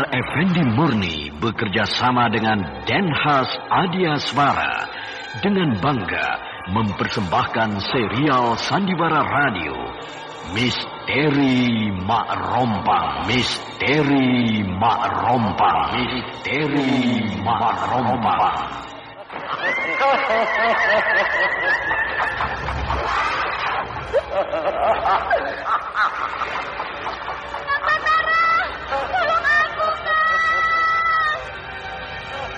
Sinar Effendi Murni bekerja sama dengan Denhas Adiaswara dengan bangga mempersembahkan serial Sandiwara Radio Misteri Mak Rompang Misteri Mak Rompang Misteri Mak Rompang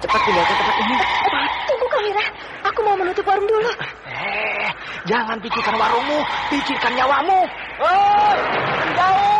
Cepat tinggalkan tempat ini. Cepat. Tunggu Kamira, aku mau menutup warung dulu. Eh, jangan pikirkan warungmu, pikirkan nyawamu. Hei, menjauh.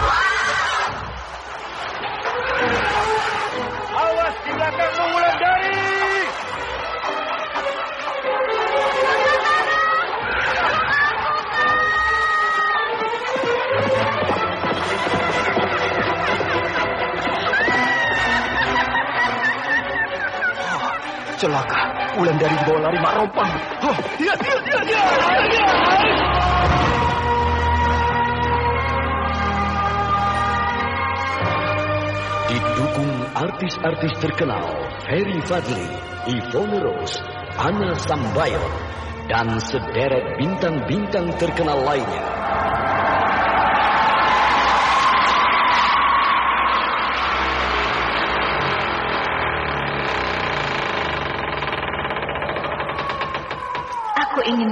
Celaka, Wulandari dibawa lari Mak Rompang. Oh, dia, dia, dia, dia. Didukung artis-artis terkenal Ferry Fadli, Ivone Rose, Ana Sambayon, dan sederet bintang-bintang terkenal lainnya. Aku ingin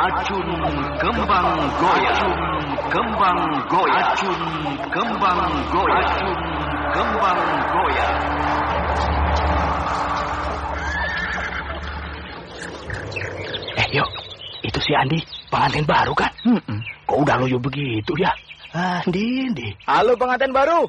Racun Kembang Goyang Racun Kembang Goyang Racun Kembang Goyang Racun Kembang Goyang Eh, yuk. Itu si Andi, pengantin baru kan? Kok udah loyo begitu ya? Ah, Andi, Andi. Halo pengantin baru.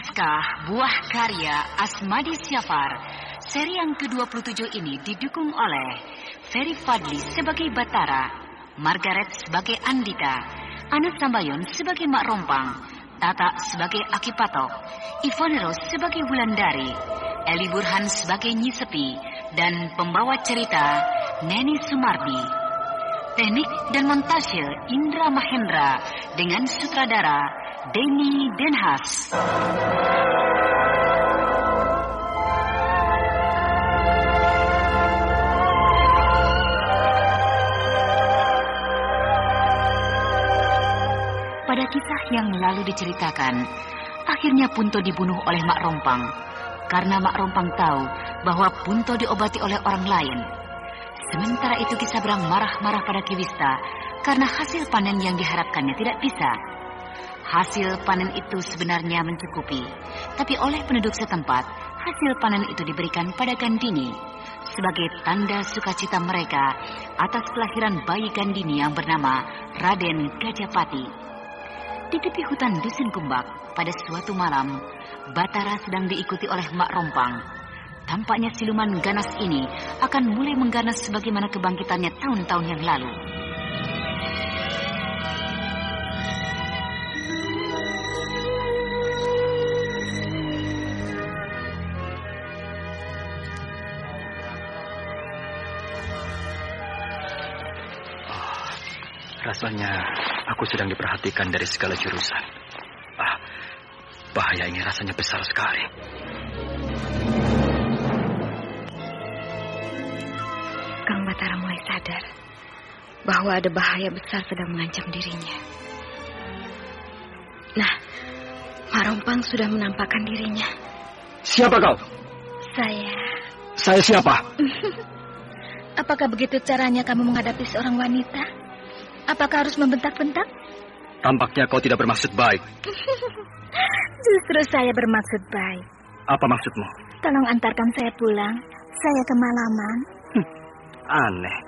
Naskah Buah Karya Asmadi Syafar. Seri yang ke-27 ini didukung oleh Ferry Fadli sebagai Batara, Margaret sebagai Andita, Anas Sambayon sebagai Mak Rompang, Tata sebagai Aki Patok, Ivonero sebagai Wulandari, Eli Burhan sebagai Nyi Sepi, dan pembawa cerita Neni Sumardi. Teknik dan montase Indra Mahendra dengan sutradara Denny Denhas. Pada kisah yang lalu diceritakan, akhirnya Punto dibunuh oleh Mak Rompang. Karena Mak Rompang tahu bahwa Punto diobati oleh orang lain. Sementara itu Kisabrang marah-marah pada Kiwista karena hasil panen yang diharapkannya tidak bisa. Hasil panen itu sebenarnya mencukupi, tapi oleh penduduk setempat, hasil panen itu diberikan pada Gandini sebagai tanda sukacita mereka atas kelahiran bayi Gandini yang bernama Raden Gajapati. Di tepi hutan Dusun Kumbak, pada suatu malam, Batara sedang diikuti oleh Mak Rompang. Tampaknya siluman ganas ini akan mulai mengganas sebagaimana kebangkitannya tahun-tahun yang lalu. Rasanya aku sedang diperhatikan dari segala jurusan. Ah, bahaya ini rasanya besar sekali. Kang Batara mulai sadar bahwa ada bahaya besar sedang mengancam dirinya. Nah, Mak Rompang sudah menampakkan dirinya. Siapa kau? Saya, Saya siapa? apakah begitu caranya kamu menghadapi seorang wanita? Apakah harus membentak-bentak? Tampaknya kau tidak bermaksud baik. Justru saya bermaksud baik. Apa maksudmu? Tolong antarkan saya pulang. Saya kemalaman. Aneh.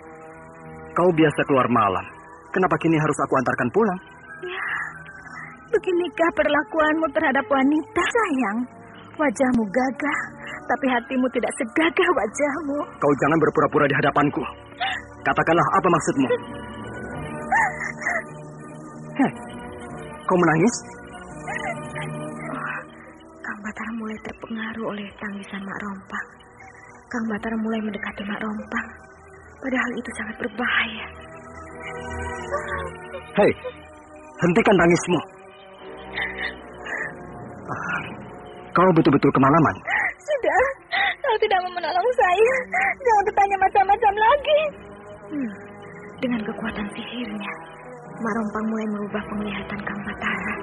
Kau biasa keluar malam. Kenapa kini harus aku antarkan pulang? Ya, beginikah perlakuanmu terhadap wanita, sayang? Wajahmu gagah, tapi hatimu tidak segagah wajahmu. Kau jangan berpura-pura di hadapanku. Katakanlah apa maksudmu? Heh, kau menangis? Kang Batara mulai terpengaruh oleh tangisan Mak Rompang. Kang Batara mulai mendekati Mak Rompang. Padahal itu sangat berbahaya. Hei, hentikan tangismu. Kau betul-betul kemalaman. Sudah, kau tidak mau menolong saya. Jangan bertanya macam-macam lagi. Hmm, dengan kekuatan sihirnya, Mak Rompang mulai merubah penglihatan Kang Batara.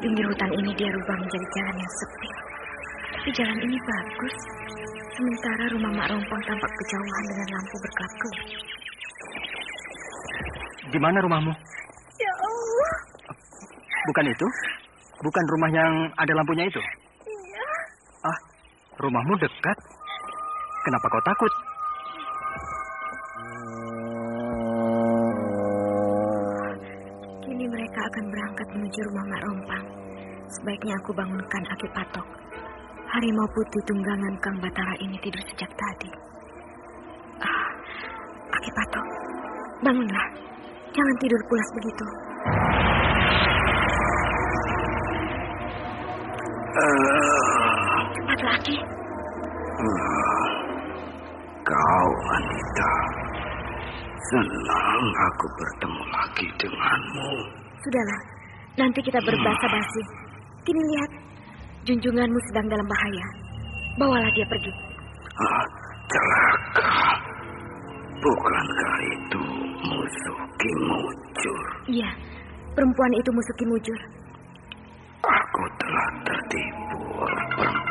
Pinggir hutan ini dia rubah menjadi jalan yang sepi. Tapi jalan ini bagus. Sementara rumah Mak Rompang tampak kejauhan dengan lampu berkelap-kelip. Di mana rumahmu? Ya Allah, Bukan itu? Bukan rumah yang ada lampunya itu? iya. Ah, rumahmu dekat. Kenapa kau takut? Kini mereka akan berangkat menuju rumah Mak Rompang. Sebaiknya aku bangunkan Aki Patok. Harimau putih tunggangan Kang Batara ini tidur sejak tadi. Ah, Aki Patok, bangunlah. Jangan tidur pulas begitu. Cepatlah, Aki. Kau, Anita. Senang aku bertemu lagi denganmu. Sudahlah, nanti kita berbahasa basi. Kini lihat, junjunganmu sedang dalam bahaya. Bawalah dia pergi. Ah, celaka. Bukankah itu musuh Kimujur? Iya, perempuan itu musuh Kimujur. Aku telah tertipu oleh perempuan.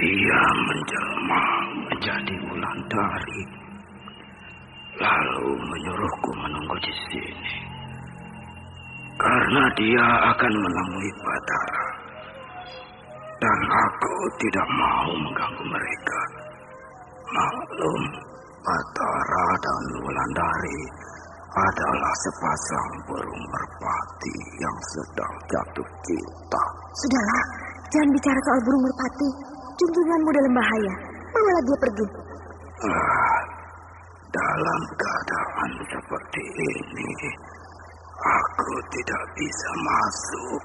Dia menjelma menjadi Wulandari. Lalu menyuruhku menunggu di sini. Karena dia akan menemui Batara. Dan aku tidak mau mengganggu mereka. Maklum, Batara dan Wulandari adalah sepasang burung merpati yang sedang jatuh cinta. Sudahlah, jangan bicara soal burung merpati. Junjunganmu dalam bahaya. Bawalah dia pergi. Ah, dalam keadaan seperti ini, aku tidak bisa masuk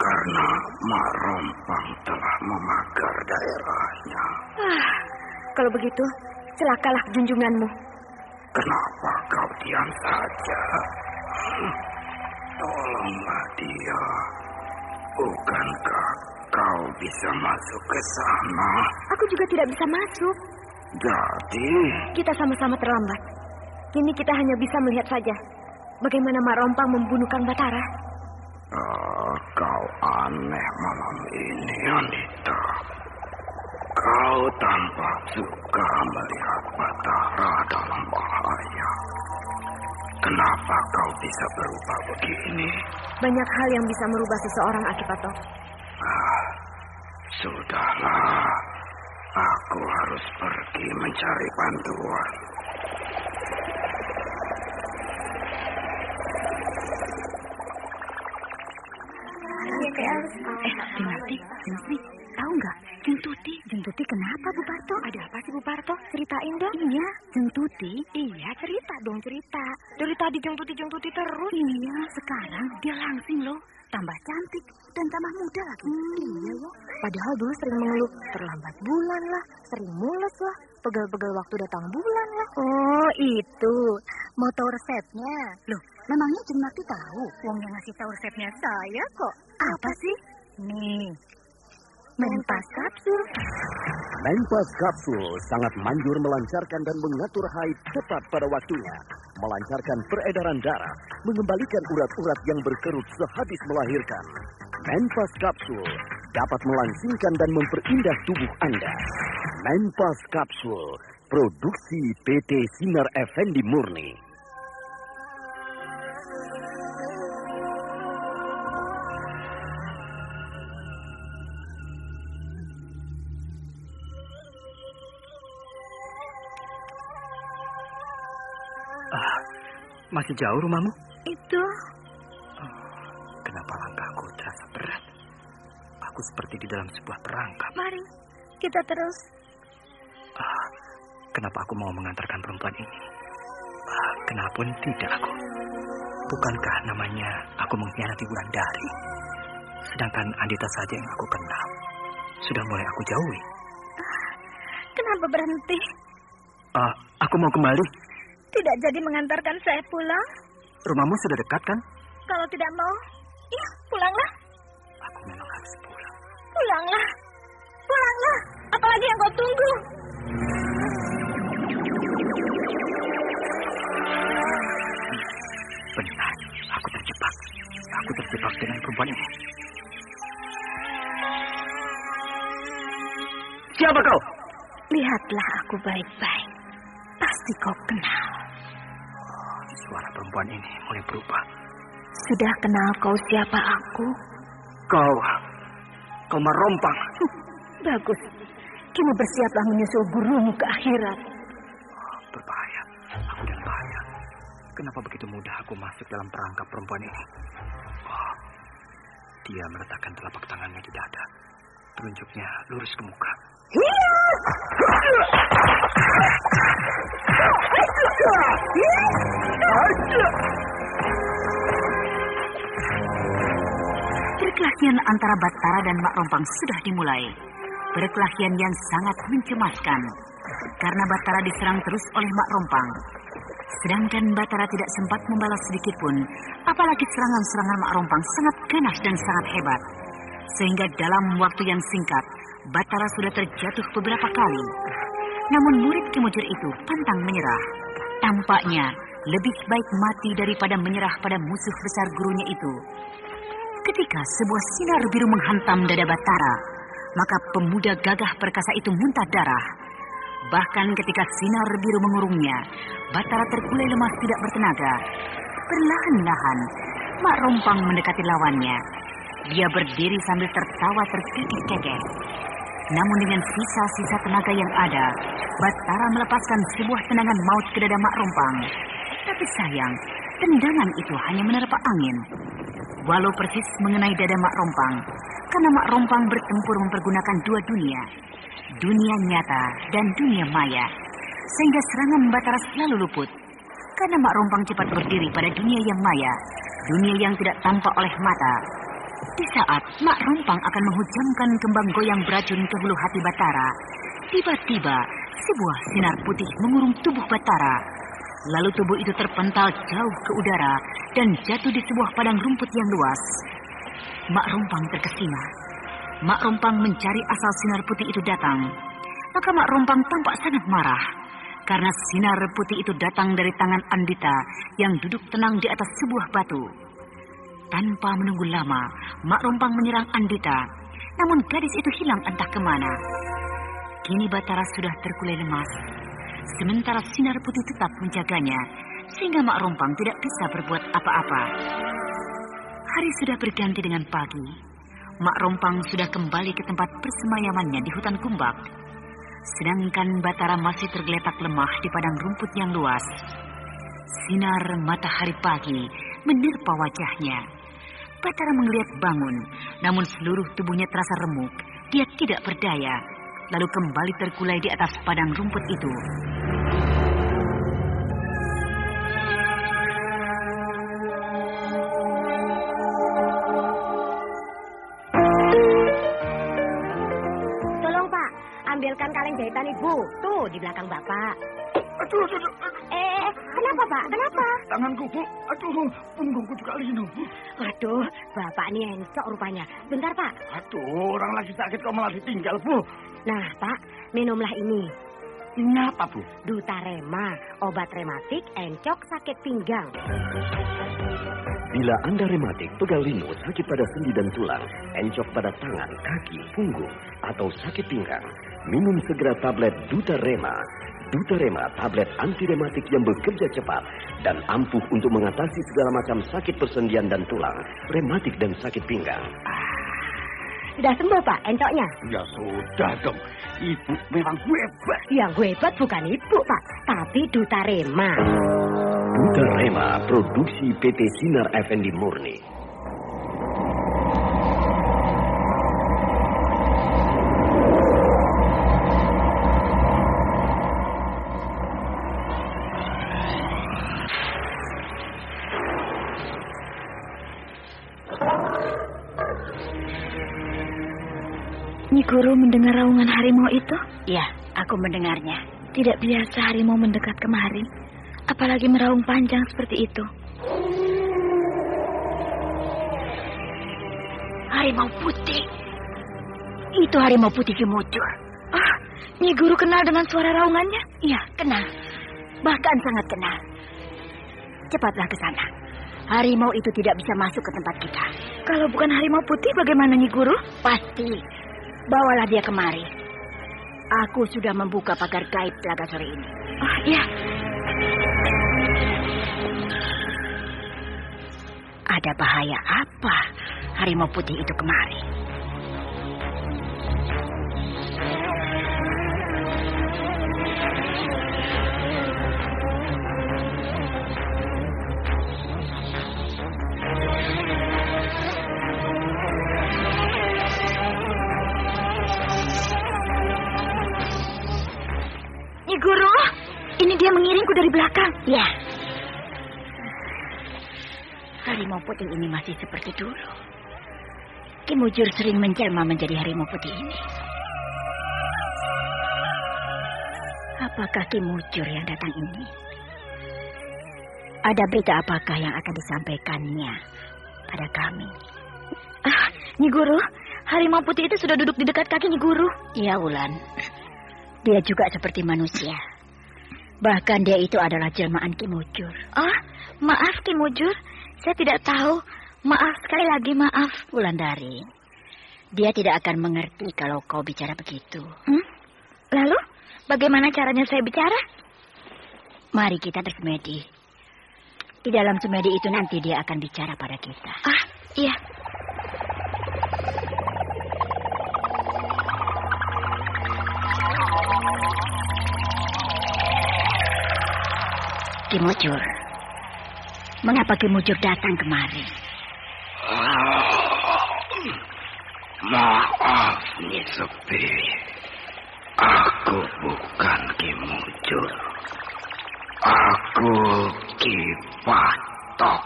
karena Mak Rompang telah memagar daerahnya. Ah, kalau begitu, celakalah junjunganmu. Kenapa kau diam saja? Tolonglah dia. Bukankah kau bisa masuk ke sana? Aku juga tidak bisa masuk. Jadi, Kita sama-sama terlambat. Kini kita hanya bisa melihat saja. Bagaimana Mak Rompang membunuh Kang Batara. ah, kau aneh malam ini, Anita. Kau tampak suka melihat Batara dalam bahaya. Kenapa kau bisa berubah begini? Banyak hal yang bisa merubah seseorang akibatnya. Ah, sudahlah. Aku harus pergi mencari bantuan. Eh, Dinasti, Dinasti, tahu nggak? Jeng Tuti. Jeng Tuti kenapa, Bu Parto? Ada apa sih Bu Parto? Ceritain dong. Iya, Jeng Tuti. Iya, cerita dong cerita. Dari tadi jeng tuti jeng tuti terus. Iya, sekarang dia langsing loh. Tambah cantik dan tambah muda lagi. Iya ya. Padahal dulu sering mengeluh terlambat bulan lah, sering mules lah, pegal-pegal waktu datang bulan lah. Oh itu, mau tahu resepnya? Loh, memangnya Jeng Marti tahu? Wong yang ngasih tahu resepnya saya kok. Apa sih? Nih, menpas kapsul. Menpas Kapsul sangat manjur melancarkan dan mengatur haid tepat pada waktunya. Melancarkan peredaran darah, mengembalikan urat-urat yang berkerut sehabis melahirkan. Menpas Kapsul dapat melangsingkan dan memperindah tubuh Anda. Menpas Kapsul, produksi PT Sinar Effendi Murni. Masih jauh rumahmu? Itu, Aku seperti di dalam sebuah perangkap. mari kita terus. Ah, kenapa aku mau mengantarkan perempuan ini? Ah, kenapa tidak aku? Bukankah namanya aku mengkhianati Wulandari? Sedangkan Andita saja yang aku kenal. Sudah mulai aku jauhi. Kenapa berhenti? Ah, aku mau kembali. Tidak jadi mengantarkan saya pulang? Rumahmu sudah dekat kan? Kalau tidak mau, ya pulanglah, pulanglah, pulanglah. Apalagi yang kau tunggu? Benar, aku terjebak. Aku terjebak dengan perempuan ini. Siapa kau? Lihatlah aku baik-baik. Pasti kau kenal. Suara perempuan ini mulai berubah. Sudah kenal kau siapa aku? Kau, kau merompang. Bagus. Kini bersiaplah menyusul gurumu ke akhirat. Berbahaya, aku dalam bahaya. Kenapa begitu mudah aku masuk dalam perangkap perempuan ini? Oh, dia meletakkan telapak tangannya di dada. Telunjuknya lurus ke muka. Perkelahian antara Batara dan Mak Rompang sudah dimulai. Perkelahian yang sangat mencemaskan. Karena Batara diserang terus oleh Mak Rompang. Sedangkan Batara tidak sempat membalas sedikit pun. Apalagi serangan-serangan Mak Rompang sangat ganas dan sangat hebat. Sehingga dalam waktu yang singkat, Batara sudah terjatuh beberapa kali. Namun murid kemujur itu pantang menyerah. Tampaknya lebih baik mati daripada menyerah pada musuh besar gurunya itu. Ketika sebuah sinar biru menghantam dada Batara, maka pemuda gagah perkasa itu muntah darah. Bahkan ketika sinar biru mengurungnya, Batara terkulai lemas tidak bertenaga. Perlahan-lahan, Mak Rompang mendekati lawannya. Dia berdiri sambil tertawa terkekeh-kekeh. Namun dengan sisa-sisa tenaga yang ada, Batara melepaskan sebuah tendangan maut ke dada Mak Rompang. Tapi sayang, tendangan itu hanya menerpa angin. Walau persis mengenai dada Mak Rompang, karena Mak Rompang bertempur mempergunakan dua dunia. Dunia nyata dan dunia maya. Sehingga serangan Batara selalu luput. Karena Mak Rompang cepat berdiri pada dunia yang maya. Dunia yang tidak tampak oleh mata. Di saat Mak Rompang akan menghujamkan kembang goyang beracun ke hulu hati Batara, tiba-tiba sebuah sinar putih mengurung tubuh Batara. Lalu tubuh itu terpental jauh ke udara dan jatuh di sebuah padang rumput yang luas. Mak Rompang terkesima. Mak Rompang mencari asal sinar putih itu datang. Maka Mak Rompang tampak sangat marah. Karena sinar putih itu datang dari tangan Andita yang duduk tenang di atas sebuah batu. Tanpa menunggu lama, Mak Rompang menyerang Andita. Namun gadis itu hilang entah ke mana. Kini Batara sudah terkulai lemas. Sementara sinar putih tetap menjaganya, sehingga Mak Rompang tidak bisa berbuat apa-apa. Hari sudah berganti dengan pagi. Mak Rompang sudah kembali ke tempat persemayamannya di hutan kumbak. Sedangkan Batara masih tergeletak lemah di padang rumput yang luas. Sinar matahari pagi menerpa wajahnya. Batara melihat bangun, namun seluruh tubuhnya terasa remuk. Dia tidak berdaya, lalu kembali terkulai di atas padang rumput itu. Ibu. Tuh, di belakang Bapak. Aduh, aduh, aduh, aduh. Eh, kenapa Pak? Kenapa? Tanganku, Bu. Aduh, punggungku juga linu. Waduh, Bapak ini encok rupanya. Bentar Pak. Aduh, orang lagi sakit kok malah ditinggal, Bu. Nah Pak, minumlah ini. Ini apa, Bu? Dutarema, obat rematik, encok, sakit pinggang. Bila Anda rematik, pegal linu, sakit pada sendi dan tulang, encok pada tangan, kaki, punggung, atau sakit pinggang, minum segera tablet Dutarema. Dutarema, tablet anti rematik yang bekerja cepat dan ampuh untuk mengatasi segala macam sakit persendian dan tulang, rematik dan sakit pinggang. Sudah sembuh Pak, encoknya? Ya sudah dong. Ibu memang hebat. Yang hebat bukan Ibu Pak, tapi Dutarema. Dutarema, produksi PT Sinar Effendi Murni. Guru mendengar raungan harimau itu? Ya, aku mendengarnya. Tidak biasa harimau mendekat kemari. Apalagi meraung panjang seperti itu. Harimau putih. Itu harimau putih Kimujur. Ah, Nyi Guru kenal dengan suara raungannya? Iya, kenal. Bahkan sangat kenal. Cepatlah ke sana. Harimau itu tidak bisa masuk ke tempat kita. Kalau bukan harimau putih, bagaimana Nyi Guru? Pasti. Bawalah dia kemari. Aku sudah membuka pagar gaib telaga sore ini. Oh, iya. Ada bahaya apa harimau putih itu kemari? Ya. Harimau putih ini masih seperti dulu. Kimujur sering menjelma menjadi harimau putih ini. Apakah Kimujur yang datang ini? Ada berita apakah yang akan disampaikannya pada kami? Ah, Nyi Guru, harimau putih itu sudah duduk di dekat kaki Nyi Guru. Ya, Ulan. Dia juga seperti manusia. Bahkan dia itu adalah jelmaan Kimujur. Ah, maaf Ki Mujur. Saya tidak tahu. Maaf sekali lagi maaf. Wulandari, dia tidak akan mengerti kalau kau bicara begitu. Hmm? Lalu, bagaimana caranya saya bicara? Mari kita bersemedi. Di dalam semedi itu nanti dia akan bicara pada kita. Ah, iya. Kimujur. Mengapa Kimujur datang kemari? Maaf, Nyi Sepi. Aku bukan Kimujur. Aku Ki Patok.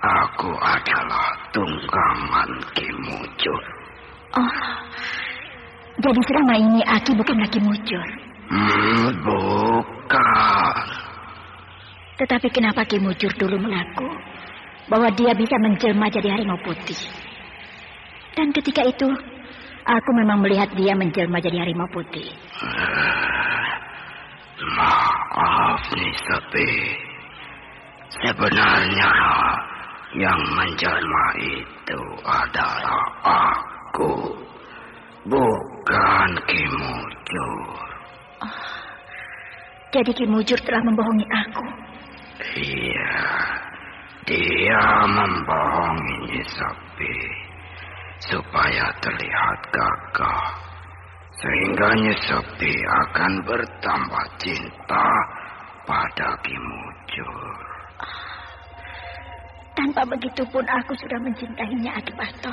Aku adalah tunggangan Kimujur. Oh, jadi selama ini Aki bukanlah Kimujur. Hmm, bukan. Tetapi kenapa Kimujur dulu mengaku bahwa dia bisa menjelma jadi harimau putih? Dan ketika itu, aku memang melihat dia menjelma jadi harimau putih. Maaf nih Sepi. Sebenarnya yang menjelma itu adalah aku. Bukan Kimujur. Jadi Kimujur telah membohongi aku. Iya. Dia membohongi Nyi Sepi. Supaya terlihat gagah. Sehingga Nyi Sepi akan bertambah cinta pada Kimujur. Tanpa begitu pun aku sudah mencintainya Akipato.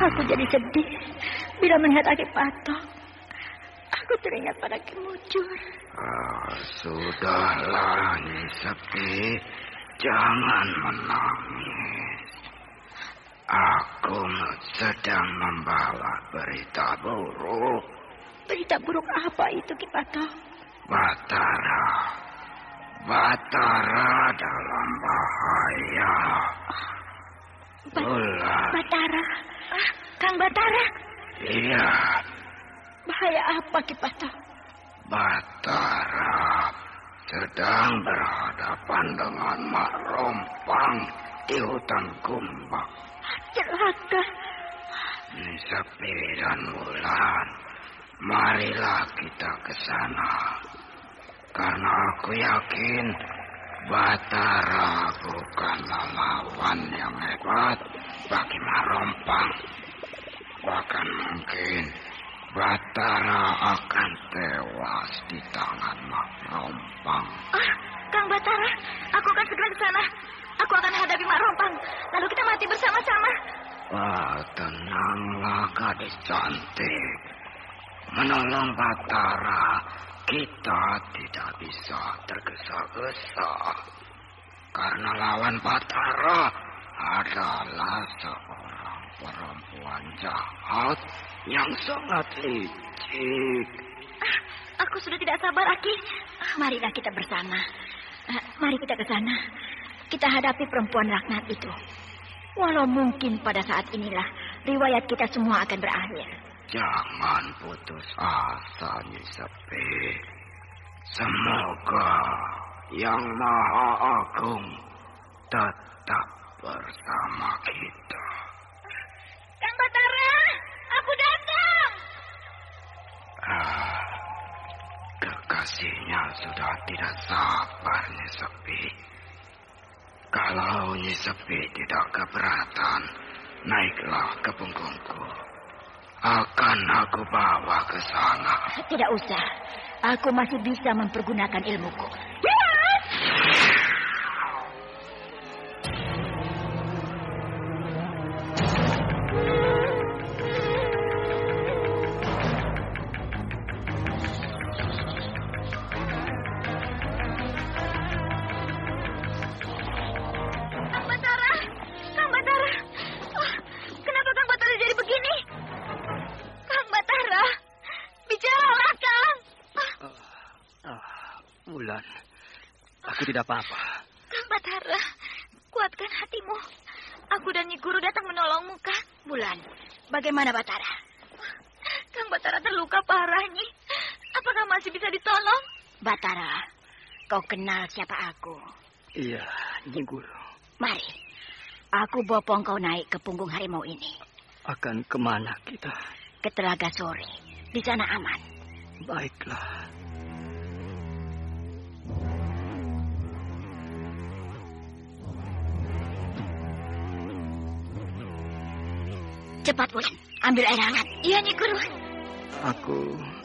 Aku jadi sedih bila melihat Akipato. Aku teringat pada Kimujur. Ah, sudahlah, Nyi Sepi. Jangan menangis. Aku sedang membawa berita buruk. Berita buruk apa itu, Kipato? Batara. Batara dalam bahaya. Ba- Bulan. Batara. Ah, Kang Batara. Iya, Bahaya apa, Kipato? Batara sedang berhadapan dengan Mak Rompang di hutan kumbang. Celaka. Sepi dan Wulan, marilah kita ke sana. Karena aku yakin Batara bukanlah lawan yang hebat bagi Marompang. Bahkan mungkin Batara akan tewas di tangan Marompang. Ah, Kang Batara, aku akan segera ke sana. Aku akan hadapi Mak Rompang. Lalu kita mati bersama-sama. Wah, tenanglah gadis cantik. Menolong Batara, kita tidak bisa tergesa-gesa. Karena lawan Batara adalah seorang perempuan jahat yang sangat licik. Ah, aku sudah tidak sabar, Aki. Ah, marilah kita bersama. Ah, mari kita ke sana. Kita hadapi perempuan laknat itu. Walau mungkin pada saat inilah riwayat kita semua akan berakhir. Jangan putus asa, Nyi Sepi. Semoga Yang Maha Agung tetap bersama kita. Kang Batara, aku datang. Ah, kekasihnya sudah tidak sabar, Nyi Sepi. Kalau Nyi Sepi tidak keberatan, naiklah ke punggungku. Akan aku bawa ke sana. Tidak usah. Aku masih bisa mempergunakan ilmuku. Ditolong? Batara, kau kenal siapa aku? Iya, Nyi Guru. Mari, aku bopong kau naik ke punggung harimau ini. Akan ke mana kita? Ke Telaga Sore. Di sana aman. Baiklah. Cepat, Bulan. Ambil air hangat. Iya, Nyi Guru. Aku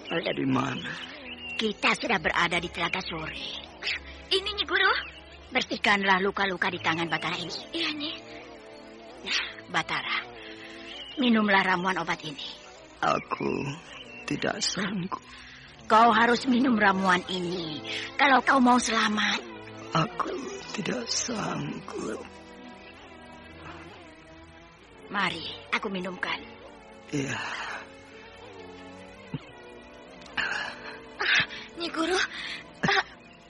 ada di mana? Kita sudah berada di Telaga Sore. Ini Nyi Guru. Bersihkanlah luka-luka di tangan Batara ini. Iya Nyi. Nah, Batara, minumlah ramuan obat ini. Aku tidak sanggup. Kau harus minum ramuan ini kalau kau mau selamat. Aku tidak sanggup. Mari, aku minumkan. Iya. Nyi Guru. Ah,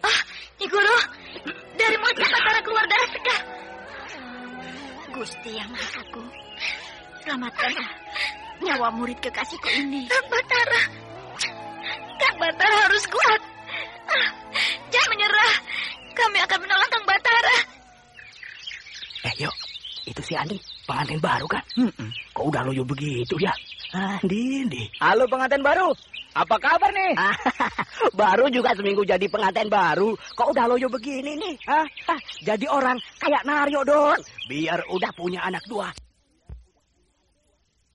ah, Nyi Guru. Dari mulut Batara keluar darah segar. Gusti yang Maha Agung, selamatkanlah nyawa murid kekasihku ini. Kak Batara. Kak Batara harus kuat. Ah, jangan menyerah. Kami akan menolong Kang Batara. Eh, yuk. Itu si Andi, pengantin baru kan? Hmm, Kok udah loyo begitu ya? Andi, Andi. Halo pengantin baru. Apa kabar nih? baru juga seminggu jadi pengantin baru. Kok udah loyo begini nih? Hah? Ah, jadi orang kayak Naryo dong. Biar udah punya anak dua.